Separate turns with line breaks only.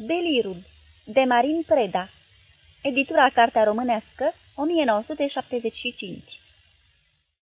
Delirul de Marin Preda Editura Cartea Românească, 1975